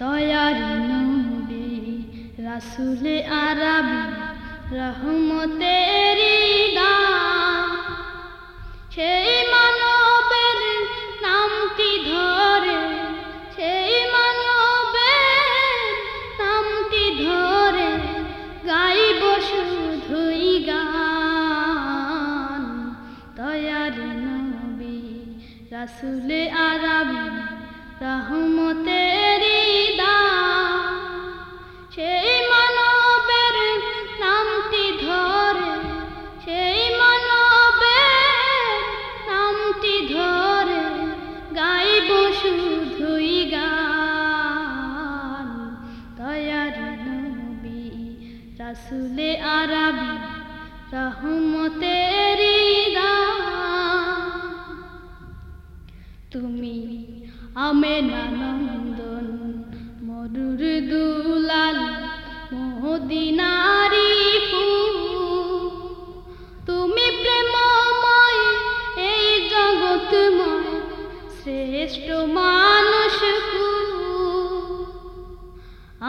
দয়ারি নবী, রাসুলে আরবি, রহমতেরি সেই মানবের নামটি ধরে, সেই মানবের নামটি ধরে গাইব শুধুই গান। দয়ারি নবী, রাসুলে আরবি, রহমতেরি রাসুলে আরবি রহমতেরি তুমি আমেনা নন্দন মরুর দুলাল মোদিনারি তুমি প্রেমময়, এই জগৎময়, শ্রেষ্ঠ মানুষ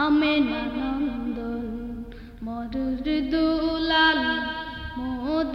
আমেনা নন্দন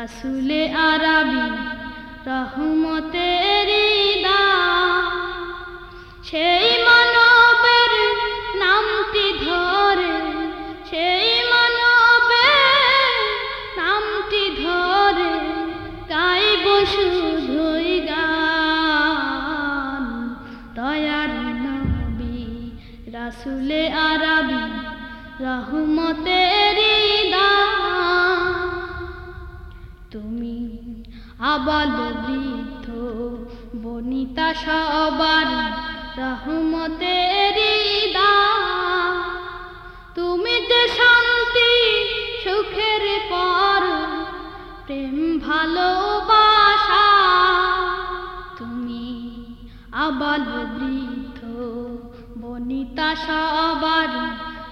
রাসুলে আরবি রহমতেরি সেই মানবের নামটি ধরে, সেই মানবের নামটি ধরে, গাইব শুধুই গান। দয়ার নবী, রাসুলে আরবি রহমতেরি তুমি আবাল বৃদ্ধ, বনিতা সবার রহমতেরি তুমি যে শান্তি, সুখের পর, প্রেম ভালোবাসা। তুমি আবাল বৃদ্ধ, বনিতা সবার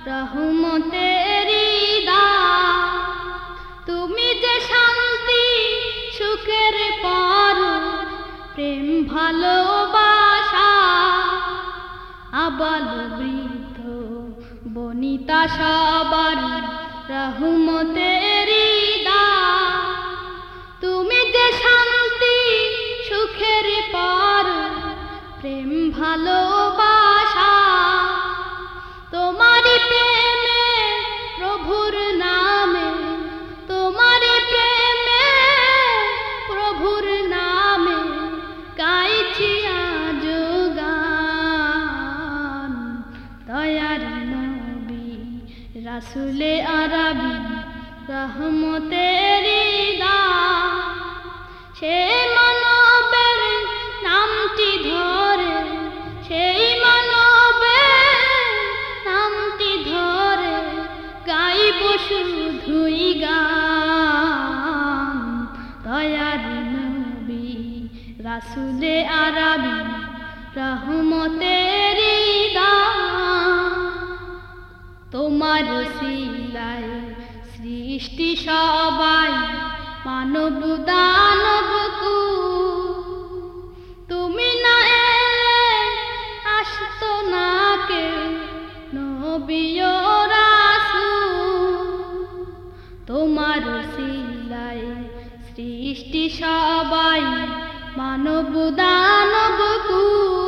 রহমতেরি আবাল বৃদ্ধ বনিতা সবার রহমতেরি রাসুলে আরবি, রহমতেরি সে মানবের নামটি ধরে, সেই মানবের নামটি ধরে, গাইব শুধুই গান। দয়ার নবী, রাসুলে আরবি, রহমতেরি তোমার শিলায় সৃষ্টি সবাই মানব দানব তুমি না এলে আসতো না কে নবীয় তোমার শিলায় সৃষ্টি সবাই মানব দানব তুমি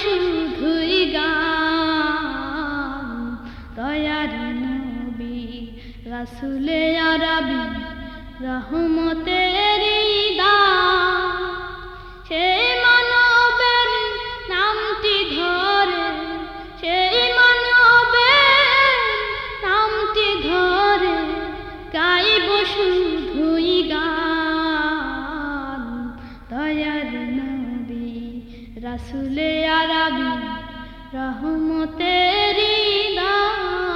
শুধুই গান। দয়ার নবী রাসুলে আরবি রহমতের দা সে রাসুলে আরবি রহমতেরি দান